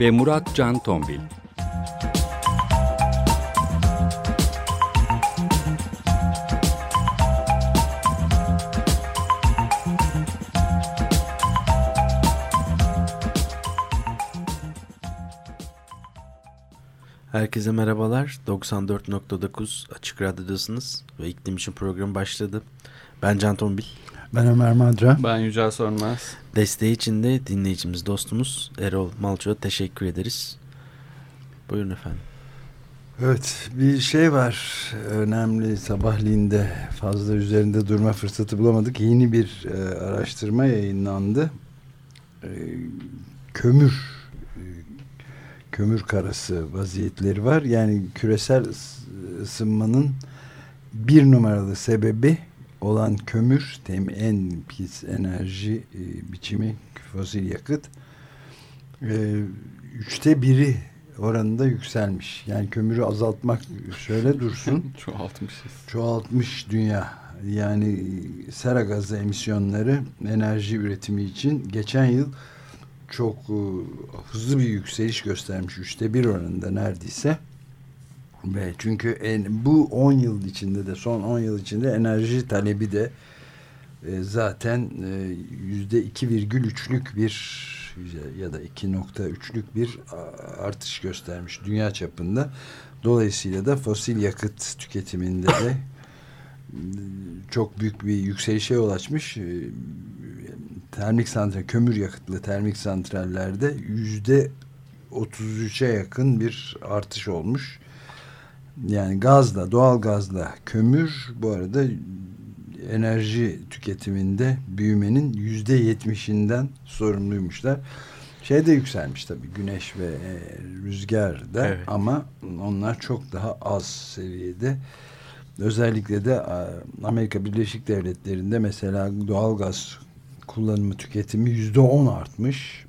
ve Murat Can Tombil. Herkese merhabalar. 94.9 Açık Radyo'dasınız ve iklim için program başladı. Ben Can Tombil. Ben Ömer Madra. Ben Yücel Sormaz. Desteği için de dinleyicimiz, dostumuz Erol Malço'ya teşekkür ederiz. Buyurun efendim. Evet bir şey var önemli sabahliğinde fazla üzerinde durma fırsatı bulamadık. Yeni bir e, araştırma yayınlandı. E, kömür e, kömür karası vaziyetleri var. Yani küresel ısınmanın bir numaralı sebebi olan kömür en pis enerji e, biçimi fosil yakıt e, üçte biri oranında yükselmiş. Yani kömürü azaltmak şöyle dursun. Çoğaltmışız. Çoğaltmış dünya. Yani sera gazı emisyonları enerji üretimi için geçen yıl çok e, hızlı bir yükseliş göstermiş. Üçte bir oranında neredeyse. Ve çünkü en, bu 10 yıl içinde de son 10 yıl içinde enerji talebi de e, zaten e, yüzde 2,3'lük bir ya da 2.3'lük bir artış göstermiş dünya çapında. Dolayısıyla da fosil yakıt tüketiminde de çok büyük bir yükselişe yol açmış. E, termik santral, kömür yakıtlı termik santrallerde yüzde 33'e yakın bir artış olmuş. Yani gazla, doğal gazla kömür bu arada enerji tüketiminde büyümenin yüzde yetmişinden sorumluymuşlar. Şey de yükselmiş tabii güneş ve e, rüzgar da evet. ama onlar çok daha az seviyede. Özellikle de Amerika Birleşik Devletleri'nde mesela doğal gaz kullanımı tüketimi yüzde on artmış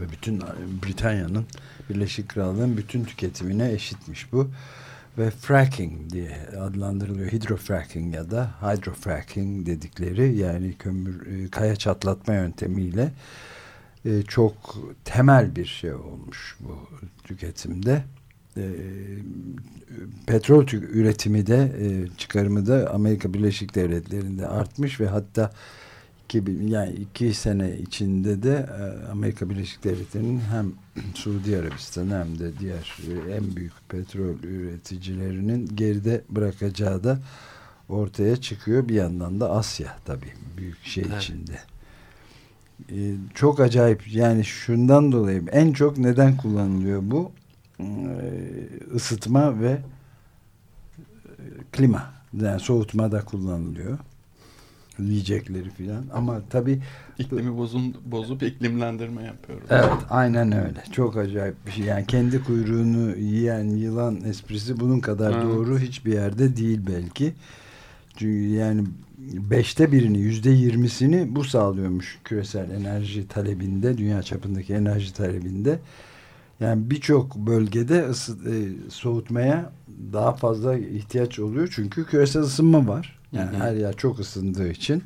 ve bütün Britanya'nın Birleşik Krallığın bütün tüketimine eşitmiş bu ve fracking diye adlandırılıyor. Hidrofracking ya da hydrofracking dedikleri yani kömür e, kaya çatlatma yöntemiyle e, çok temel bir şey olmuş bu tüketimde. E, petrol üretimi de çıkarımı da Amerika Birleşik Devletleri'nde artmış ve hatta 2000, yani iki sene içinde de e, Amerika Birleşik Devletleri'nin hem Suudi Arabistan hem de diğer e, en büyük petrol üreticilerinin geride bırakacağı da ortaya çıkıyor. Bir yandan da Asya tabii büyük şey evet. içinde. Ee, çok acayip yani şundan dolayı en çok neden kullanılıyor bu? Ee, ısıtma ve e, klima yani soğutma da kullanılıyor yiyecekleri filan. Ama tabi iklimi bozun, bozup iklimlendirme yapıyoruz. Evet aynen öyle. Çok acayip bir şey. Yani kendi kuyruğunu yiyen yılan esprisi bunun kadar evet. doğru hiçbir yerde değil belki. Çünkü yani beşte birini yüzde yirmisini bu sağlıyormuş küresel enerji talebinde dünya çapındaki enerji talebinde yani birçok bölgede ısı, e, soğutmaya daha fazla ihtiyaç oluyor çünkü küresel ısınma var yani Hı-hı. her yer çok ısındığı için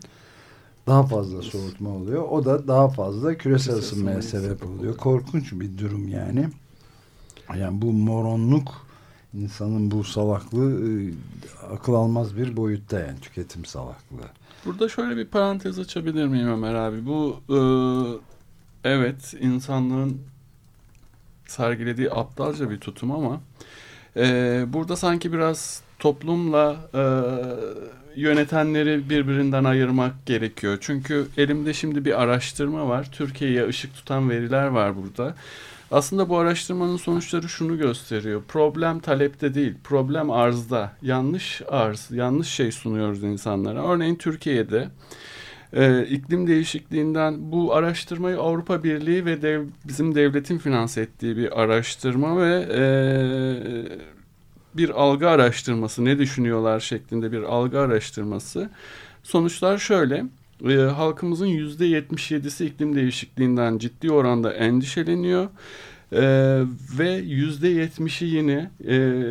daha fazla soğutma oluyor. O da daha fazla küresel ısınmaya sebep oluyor. Korkunç bir durum yani. Yani bu moronluk insanın bu salaklığı e, akıl almaz bir boyutta yani tüketim salaklığı. Burada şöyle bir parantez açabilir miyim Ömer abi? Bu e, evet insanlığın sergilediği aptalca bir tutum ama e, burada sanki biraz toplumla e, yönetenleri birbirinden ayırmak gerekiyor. Çünkü elimde şimdi bir araştırma var. Türkiye'ye ışık tutan veriler var burada. Aslında bu araştırmanın sonuçları şunu gösteriyor. Problem talepte değil, problem arzda. Yanlış arz, yanlış şey sunuyoruz insanlara. Örneğin Türkiye'de e, iklim değişikliğinden bu araştırmayı Avrupa Birliği ve dev, bizim devletin finanse ettiği bir araştırma ve e, bir algı araştırması ne düşünüyorlar şeklinde bir algı araştırması. Sonuçlar şöyle e, halkımızın %77'si iklim değişikliğinden ciddi oranda endişeleniyor. Ee, ve yüzde yetmişi yine e,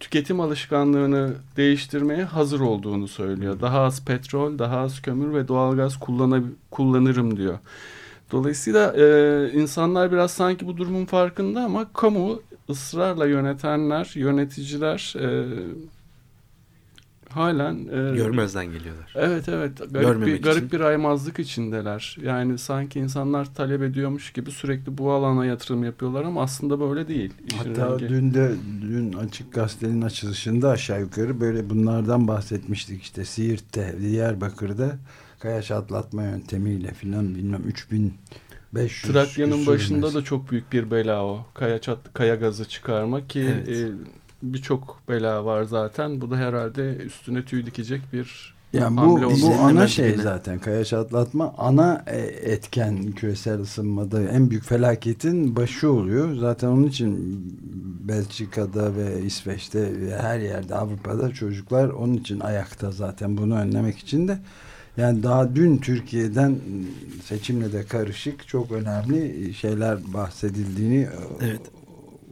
tüketim alışkanlığını değiştirmeye hazır olduğunu söylüyor. Daha az petrol, daha az kömür ve doğalgaz kullanırım diyor. Dolayısıyla e, insanlar biraz sanki bu durumun farkında ama kamu ısrarla yönetenler, yöneticiler e, halen e, görmezden geliyorlar. Evet evet garip bir, garip bir aymazlık içindeler. Yani sanki insanlar talep ediyormuş gibi sürekli bu alana yatırım yapıyorlar ama aslında böyle değil. Hatta rengi. dün de dün açık gazetenin açılışında aşağı yukarı böyle bunlardan bahsetmiştik işte Siirt'te, Diyarbakır'da kayaç atlatma yöntemiyle filan bilmem 3000 500 Trakya'nın başında da çok büyük bir bela o. Kaya çat, kaya gazı çıkarmak ki evet. e, birçok bela var zaten. Bu da herhalde üstüne tüy dikecek bir yani bu, bu ana şey gibi. zaten kaya çatlatma ana e, etken küresel ısınmada en büyük felaketin başı oluyor. Zaten onun için Belçika'da ve İsveç'te ve her yerde Avrupa'da çocuklar onun için ayakta zaten bunu önlemek için de yani daha dün Türkiye'den seçimle de karışık çok önemli şeyler bahsedildiğini evet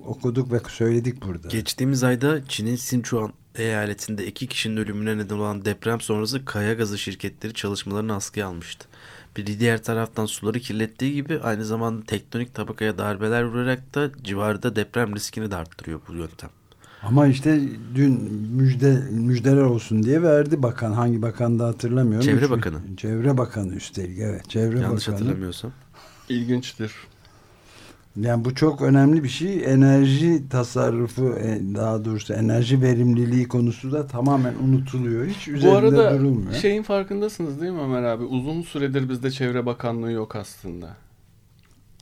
okuduk ve söyledik burada. Geçtiğimiz ayda Çin'in Sichuan eyaletinde iki kişinin ölümüne neden olan deprem sonrası kaya gazı şirketleri çalışmalarını askıya almıştı. Bir diğer taraftan suları kirlettiği gibi aynı zamanda tektonik tabakaya darbeler vurarak da civarda deprem riskini de arttırıyor bu yöntem. Ama işte dün müjde müjdeler olsun diye verdi bakan. Hangi bakan da hatırlamıyorum. Çevre Bakanı. Çevre Bakanı üstelik evet. Çevre Yanlış Bakanı. hatırlamıyorsam. İlginçtir. Yani bu çok önemli bir şey. Enerji tasarrufu e, daha doğrusu enerji verimliliği konusu da tamamen unutuluyor. Hiç üzerinde Bu arada durulmuyor. şeyin farkındasınız değil mi Ömer abi? Uzun süredir bizde Çevre Bakanlığı yok aslında.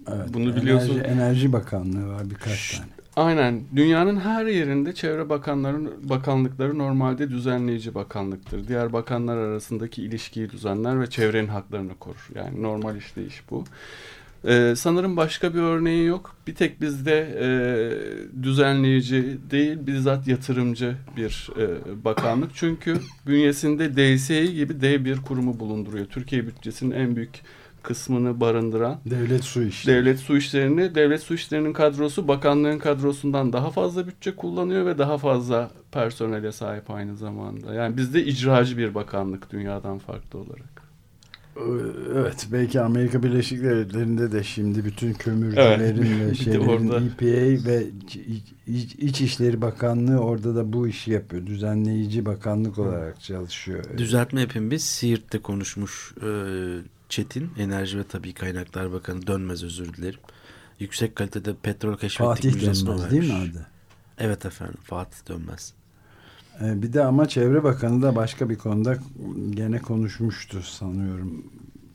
Evet, Bunu biliyorsun. Enerji, enerji Bakanlığı var birkaç Şşt, tane. Aynen. Dünyanın her yerinde çevre bakanların bakanlıkları normalde düzenleyici bakanlıktır. Diğer bakanlar arasındaki ilişkiyi düzenler ve çevrenin haklarını korur. Yani normal işleyiş bu. Ee, sanırım başka bir örneği yok. Bir tek bizde e, düzenleyici değil, bizzat yatırımcı bir e, bakanlık. Çünkü bünyesinde DSİ gibi dev bir kurumu bulunduruyor. Türkiye bütçesinin en büyük kısmını barındıran devlet su işleri. Devlet su işlerini, devlet su işlerinin kadrosu bakanlığın kadrosundan daha fazla bütçe kullanıyor ve daha fazla personele sahip aynı zamanda. Yani bizde icracı bir bakanlık dünyadan farklı olarak. Evet belki Amerika Birleşik Devletleri'nde de şimdi bütün kömürcülerin evet. ve şeylerin orada. EPA ve İç, İç İşleri Bakanlığı orada da bu işi yapıyor. Düzenleyici bakanlık olarak çalışıyor. Düzeltme yapayım biz. Siirt'te konuşmuş e, Çetin Enerji ve Tabii Kaynaklar Bakanı dönmez özür dilerim. Yüksek kalitede petrol keşfettik müjdesini Dönmez değil mi adı? Evet efendim Fatih Dönmez. Ee, bir de ama Çevre Bakanı da başka bir konuda gene konuşmuştu sanıyorum.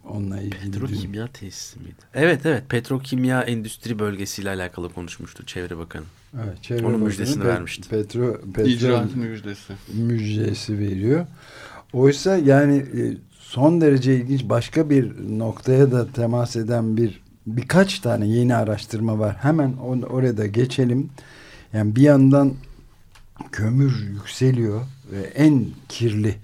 Onunla ilgili. Petrokimya tesisi miydi? Evet evet petrokimya endüstri bölgesiyle alakalı konuşmuştu Çevre Bakanı. Evet, Çevre Onun Bakanı müjdesini pe vermişti. Petro, petro İcraat müjdesi. Müjdesi veriyor. Oysa yani e, son derece ilginç başka bir noktaya da temas eden bir birkaç tane yeni araştırma var. Hemen on, oraya da geçelim. Yani bir yandan kömür yükseliyor ve en kirli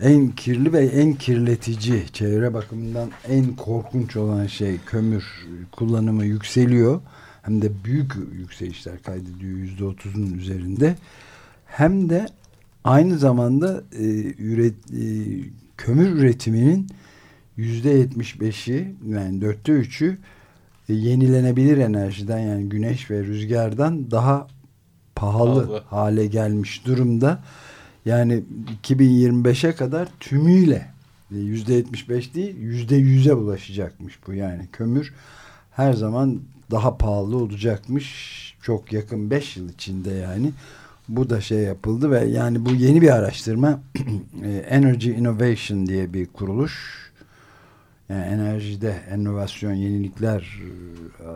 en kirli ve en kirletici çevre bakımından en korkunç olan şey kömür kullanımı yükseliyor. Hem de büyük yükselişler kaydediyor yüzde otuzun üzerinde. Hem de aynı zamanda e, üret, e, kömür üretiminin yüzde yetmiş beşi yani dörtte üçü e, yenilenebilir enerjiden yani güneş ve rüzgardan daha pahalı, pahalı. hale gelmiş durumda. Yani 2025'e kadar tümüyle e, yüzde yetmiş beş değil yüzde yüze ulaşacakmış bu. Yani kömür her zaman daha pahalı olacakmış. Çok yakın beş yıl içinde yani. Bu da şey yapıldı ve yani bu yeni bir araştırma e, Energy Innovation diye bir kuruluş yani enerjide inovasyon yenilikler e,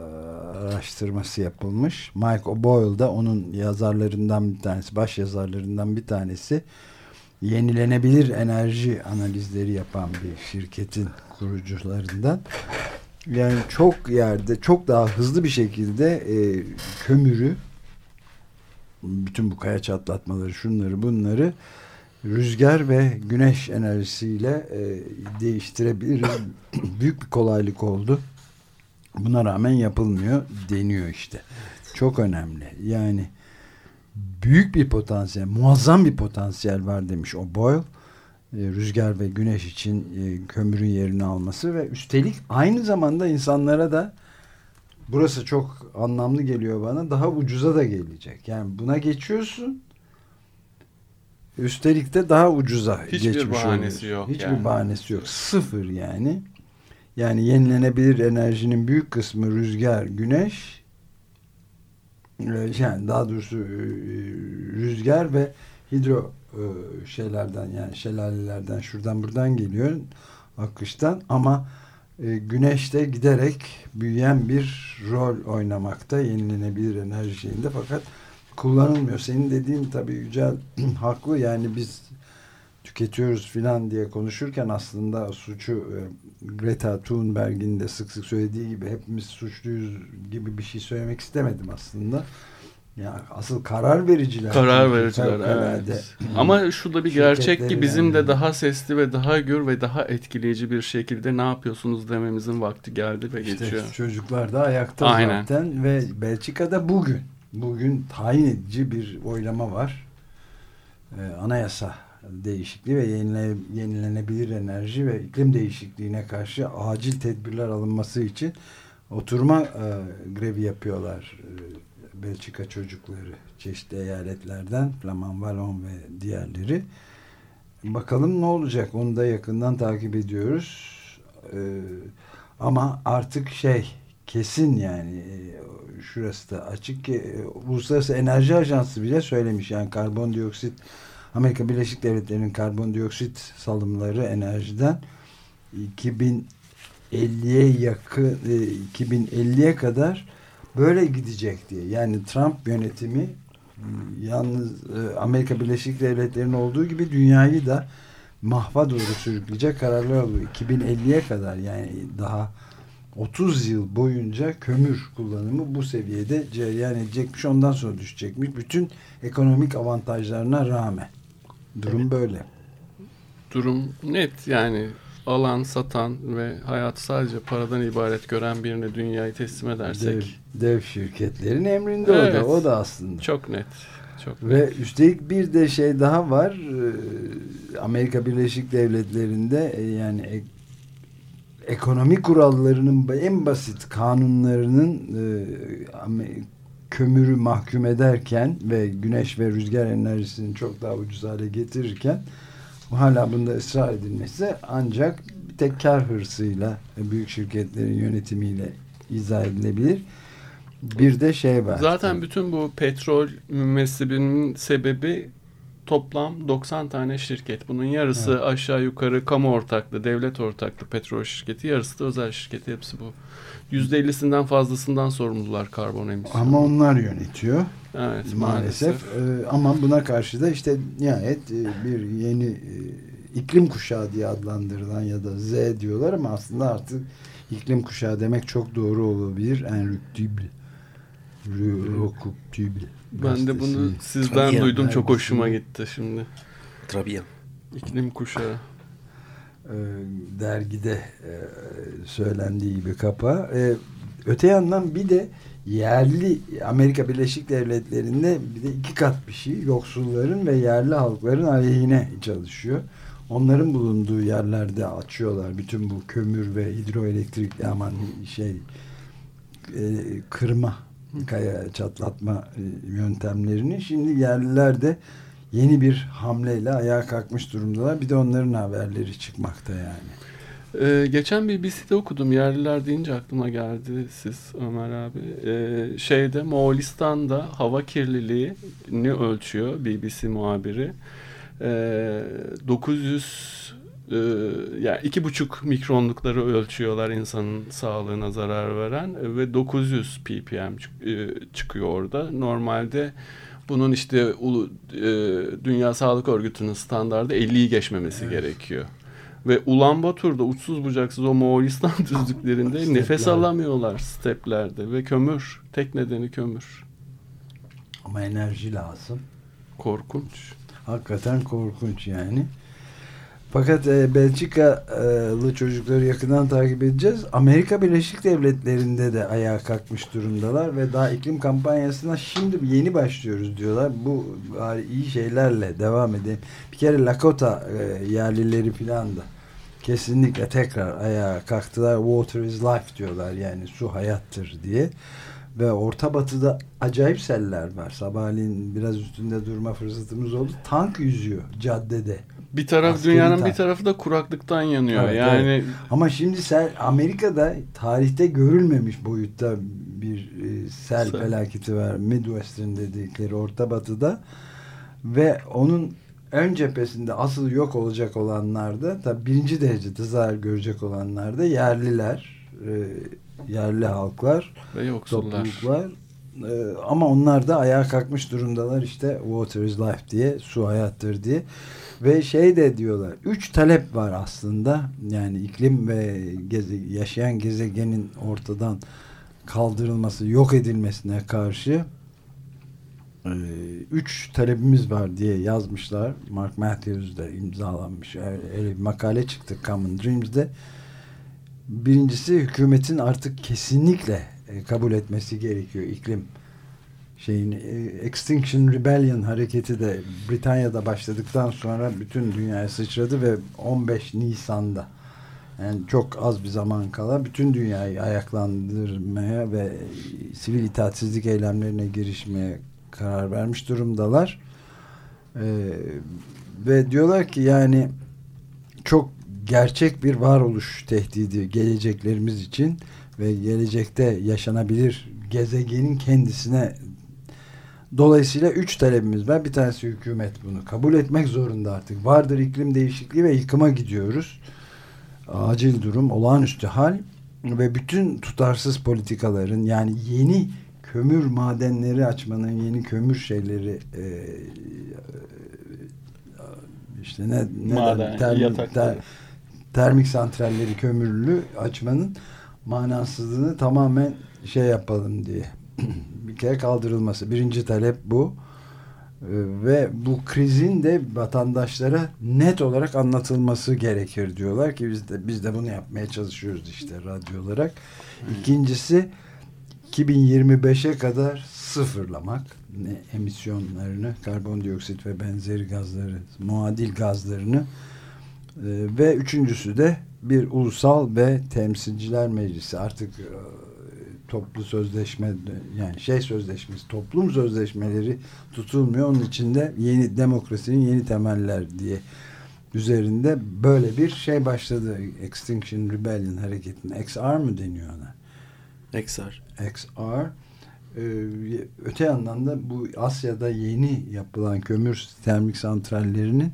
araştırması yapılmış. Mike O'Boyle da onun yazarlarından bir tanesi, baş yazarlarından bir tanesi. yenilenebilir enerji analizleri yapan bir şirketin kurucularından. Yani çok yerde çok daha hızlı bir şekilde e, kömürü bütün bu kaya çatlatmaları şunları bunları rüzgar ve güneş enerjisiyle e, değiştirebiliriz. Büyük bir kolaylık oldu. Buna rağmen yapılmıyor deniyor işte. Evet. Çok önemli. Yani büyük bir potansiyel, muazzam bir potansiyel var demiş o Boyle. E, rüzgar ve güneş için e, kömürün yerini alması ve üstelik aynı zamanda insanlara da burası çok anlamlı geliyor bana daha ucuza da gelecek. Yani buna geçiyorsun üstelik de daha ucuza Hiçbir geçmiş bahanesi yok. Hiçbir yani. bahanesi yok. Sıfır yani. Yani yenilenebilir enerjinin büyük kısmı rüzgar, güneş e, yani daha doğrusu e, rüzgar ve hidro e, şeylerden yani şelalelerden şuradan buradan geliyor akıştan ama güneşte giderek büyüyen bir rol oynamakta yenilenebilir enerji şeyinde fakat kullanılmıyor. Senin dediğin tabii Yücel haklı yani biz tüketiyoruz filan diye konuşurken aslında suçu e, Greta Thunberg'in de sık sık söylediği gibi hepimiz suçluyuz gibi bir şey söylemek istemedim aslında. Ya asıl karar vericiler. Karar vericiler evet. Ama şu da bir gerçek ki bizim yani. de daha sesli ve daha gür ve daha etkileyici bir şekilde ne yapıyorsunuz dememizin vakti geldi ve işte geçiyor. Çocuklar da ayakta Aynen. zaten ve Belçika'da bugün bugün tayin edici bir oylama var. Ee, anayasa değişikliği ve yenile, yenilenebilir enerji ve iklim değişikliğine karşı acil tedbirler alınması için oturma e, grevi yapıyorlar e, Belçika çocukları çeşitli eyaletlerden Flaman Vallon ve diğerleri bakalım ne olacak onu da yakından takip ediyoruz e, ama artık şey kesin yani e, şurası da açık ki e, Uluslararası Enerji Ajansı bile söylemiş yani karbondioksit Amerika Birleşik Devletleri'nin karbondioksit salımları enerjiden 2050'ye yakın 2050'ye e, kadar böyle gidecek diye. Yani Trump yönetimi yalnız Amerika Birleşik Devletleri'nin olduğu gibi dünyayı da mahva doğru sürükleyecek kararlar alıyor. 2050'ye kadar yani daha 30 yıl boyunca kömür kullanımı bu seviyede cereyan edecekmiş. Ondan sonra düşecekmiş. Bütün ekonomik avantajlarına rağmen. Durum evet. böyle. Durum net yani alan, satan ve hayatı sadece paradan ibaret gören birine dünyayı teslim edersek. Dev, dev şirketlerin emrinde evet. o da. O da aslında. Çok net. Çok net. Ve üstelik bir de şey daha var. Ee, Amerika Birleşik Devletleri'nde e, yani ekonomi kurallarının en basit kanunlarının e, kömürü mahkum ederken ve güneş ve rüzgar enerjisini çok daha ucuz hale getirirken hala bunda ısrar edilmesi ancak bir tek kar hırsıyla büyük şirketlerin yönetimiyle izah edilebilir. Bir de şey var. Zaten bütün bu petrol mezhebinin sebebi toplam 90 tane şirket. Bunun yarısı evet. aşağı yukarı kamu ortaklı, devlet ortaklı petrol şirketi, yarısı da özel şirketi. Hepsi bu. %50'sinden fazlasından sorumlular karbon emisyonu. Ama onlar yönetiyor. Evet maalesef. maalesef. Ee, ama buna karşı da işte nihayet e, bir yeni e, iklim kuşağı diye adlandırılan ya da Z diyorlar ama aslında artık iklim kuşağı demek çok doğru olabilir. Enrüktübl. Rokuptübl. Ben de bunu sizden Trabian, duydum. Çok hoşuma gitti şimdi. Trabian. İklim kuşağı. Ee, dergide e, söylendiği gibi kapa. Ee, öte yandan bir de yerli Amerika Birleşik Devletleri'nde bir de iki kat bir şey yoksulların ve yerli halkların aleyhine çalışıyor. Onların bulunduğu yerlerde açıyorlar bütün bu kömür ve hidroelektrik aman şey e, kırma kaya çatlatma e, yöntemlerini şimdi yerliler de yeni bir hamleyle ayağa kalkmış durumdalar. Bir de onların haberleri çıkmakta yani. Ee, geçen bir BBC'de okudum. Yerliler deyince aklıma geldi siz Ömer abi. Ee, şeyde Moğolistan'da hava kirliliğini ölçüyor BBC muhabiri. Ee, 900 e, yani iki buçuk mikronlukları ölçüyorlar insanın sağlığına zarar veren ve 900 ppm e, çıkıyor orada. Normalde Bunun işte ulu, e, Dünya Sağlık Örgütü'nün standardı 50'yi geçmemesi evet. gerekiyor. Ve Ulan Batur'da uçsuz bucaksız o Moğolistan düzlüklerinde nefes alamıyorlar steplerde ve kömür. Tek nedeni kömür. Ama enerji lazım. Korkunç. Hakikaten korkunç yani. Fakat e, Belçikalı çocukları yakından takip edeceğiz. Amerika Birleşik Devletleri'nde de ayağa kalkmış durumdalar ve daha iklim kampanyasına şimdi yeni başlıyoruz diyorlar. Bu iyi şeylerle devam edelim. Bir kere Lakota e, yerlileri filan da kesinlikle tekrar ayağa kalktılar. Water is life diyorlar yani su hayattır diye. Ve Orta Batı'da acayip seller var. Sabahleyin biraz üstünde durma fırsatımız oldu. Tank yüzüyor caddede. Bir taraf Askeri dünyanın tank. bir tarafı da kuraklıktan yanıyor. Evet, yani evet. ama şimdi sel Amerika'da tarihte görülmemiş boyutta bir e, sel, sel felaketi var. Midwestern dedikleri Orta Batı'da ve onun ön cephesinde asıl yok olacak olanlarda tabi birinci derecede zarar görecek olanlarda yerliler e, yerli halklar ve yoksullar. topluluklar e, ama onlar da ayağa kalkmış durumdalar işte water is life diye su hayattır diye ve şey de diyorlar üç talep var aslında. Yani iklim ve geze, yaşayan gezegenin ortadan kaldırılması yok edilmesine karşı e, üç talebimiz var diye yazmışlar. Mark Matthews'da imzalanmış. Öyle bir makale çıktı Common Dreams'de. Birincisi hükümetin artık kesinlikle e, kabul etmesi gerekiyor iklim şeyin e, Extinction Rebellion hareketi de Britanya'da başladıktan sonra bütün dünyaya sıçradı ve 15 Nisan'da yani çok az bir zaman kala bütün dünyayı ayaklandırmaya ve sivil itaatsizlik eylemlerine girişmeye karar vermiş durumdalar. Ee, ve diyorlar ki yani çok gerçek bir varoluş tehdidi geleceklerimiz için ve gelecekte yaşanabilir gezegenin kendisine dolayısıyla üç talebimiz var. Bir tanesi hükümet bunu kabul etmek zorunda artık. Vardır iklim değişikliği ve yıkıma gidiyoruz. Acil durum, olağanüstü hal ve bütün tutarsız politikaların yani yeni kömür madenleri açmanın yeni kömür şeyleri e, işte ne, ne Maden, ter, ter, termik santralleri kömürlü açmanın manasızlığını tamamen şey yapalım diye bir kere kaldırılması. Birinci talep bu. Ee, ve bu krizin de vatandaşlara net olarak anlatılması gerekir diyorlar ki biz de biz de bunu yapmaya çalışıyoruz işte radyo olarak. İkincisi 2025'e kadar sıfırlamak emisyonlarını, karbondioksit ve benzeri gazları, muadil gazlarını e, ve üçüncüsü de bir ulusal ve temsilciler meclisi artık e, toplu sözleşme yani şey sözleşmesi toplum sözleşmeleri tutulmuyor. Onun içinde yeni demokrasinin yeni temeller diye üzerinde böyle bir şey başladı. Extinction Rebellion hareketinin XR mı deniyor ona? XR XR ee, öte yandan da bu Asya'da yeni yapılan kömür termik santrallerinin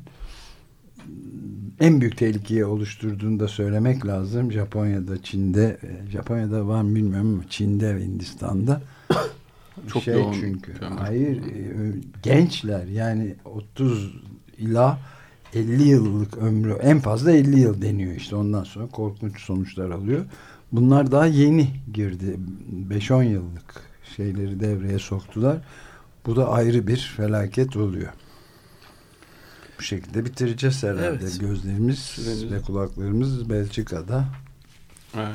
en büyük tehlikeyi oluşturduğunu da söylemek lazım. Japonya'da, Çin'de, e, Japonya'da var mı bilmiyorum ama Çin'de ve Hindistan'da çok şey yoğun çünkü. Hayır, e, gençler yani 30 ila 50 yıllık ömrü en fazla 50 yıl deniyor işte ondan sonra korkunç sonuçlar alıyor. Bunlar daha yeni girdi. 5-10 yıllık şeyleri devreye soktular. Bu da ayrı bir felaket oluyor bu şekilde bitireceğiz herhalde. Evet. Gözlerimiz Süreniz... ve kulaklarımız Belçika'da. Evet.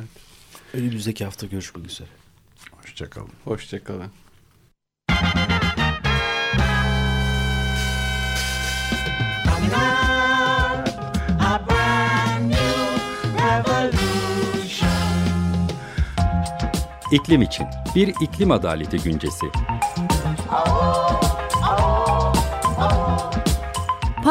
Önümüzdeki hafta görüşmek üzere. Hoşçakalın. Hoşçakalın. İklim için bir iklim adaleti güncesi.